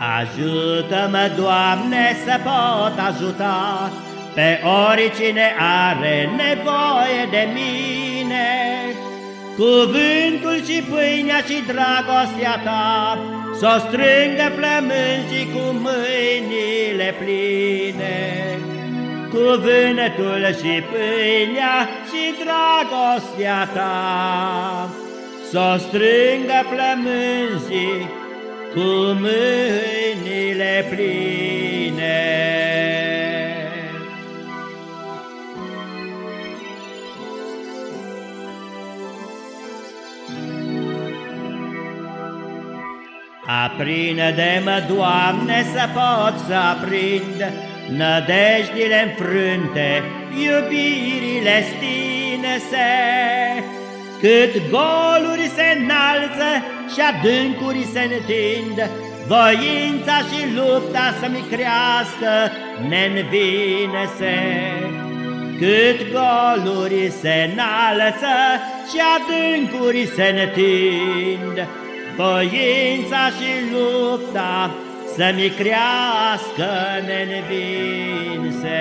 Ajută-mă, Doamne, să pot ajuta. Pe oricine are nevoie de mine Cuvântul și pâinea și dragostea ta S-o strângă flămânzii cu mâinile pline. Cuvântul și pâinea și dragostea ta S-o strângă flămânzii cu mâinile pline. Aprinde-mă, Doamne, să pot să aprind Nădejdile înfrânte, iubirile stinese, Cât goluri se înalță și adâncuri se întind, Voința și lupta să-mi crească ne-nvine-se. Cât goluri se înalță și adâncuri se întind, Voința și lupta să-mi crească ne-nvinse.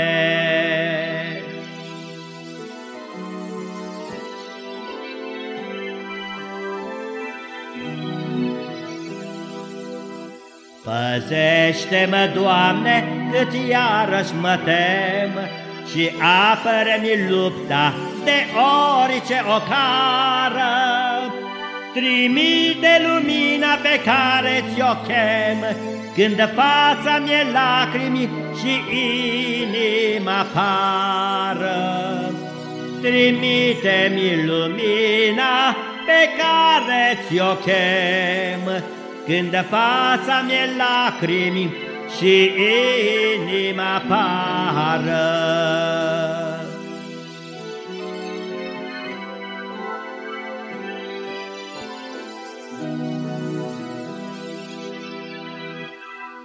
Păzește-mă, Doamne, cât iarăși mă tem Și apără-mi lupta de orice ocară. Trimite lumina pe care ți-o chem Când fața mi-e lacrimi și inima pară Trimite-mi lumina pe care ți-o chem când fața mi-e lacrimi și inima pară.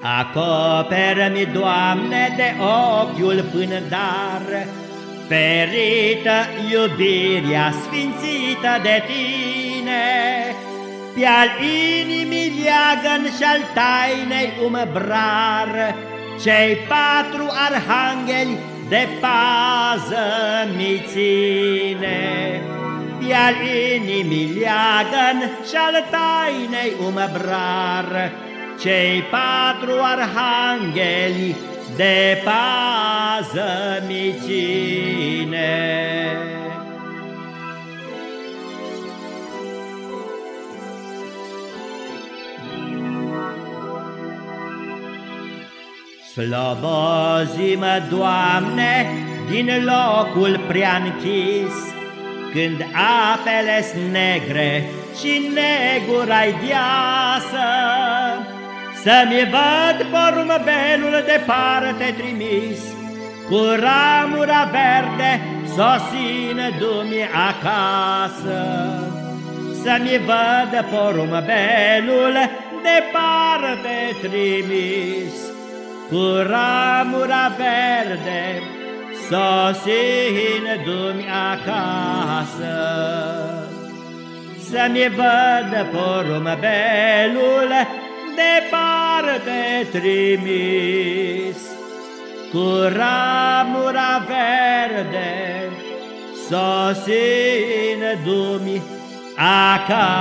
Acoperă-mi, Doamne, de ochiul până dar, Ferită iubirea sfințită de Tine, Pe-al inimii leagăn și-al tainei umăbrar, Cei patru arhangheli de pază mi ține. Pe-al inimii leagăn și-al tainei umăbrar, Cei patru arhangheli de pază mi ține. Slobozi-mă, Doamne, din locul prea închis, Când apele negre și negura-i deasă, Să-mi văd porumbelul departe trimis, Cu ramura verde sosină dumi acasă. Să-mi văd porumbelul departe trimis, cu ramura verde sosin dumi acasă. Să-mi văd porumbelul departe trimis, cu ramura verde sosin dumi acasă.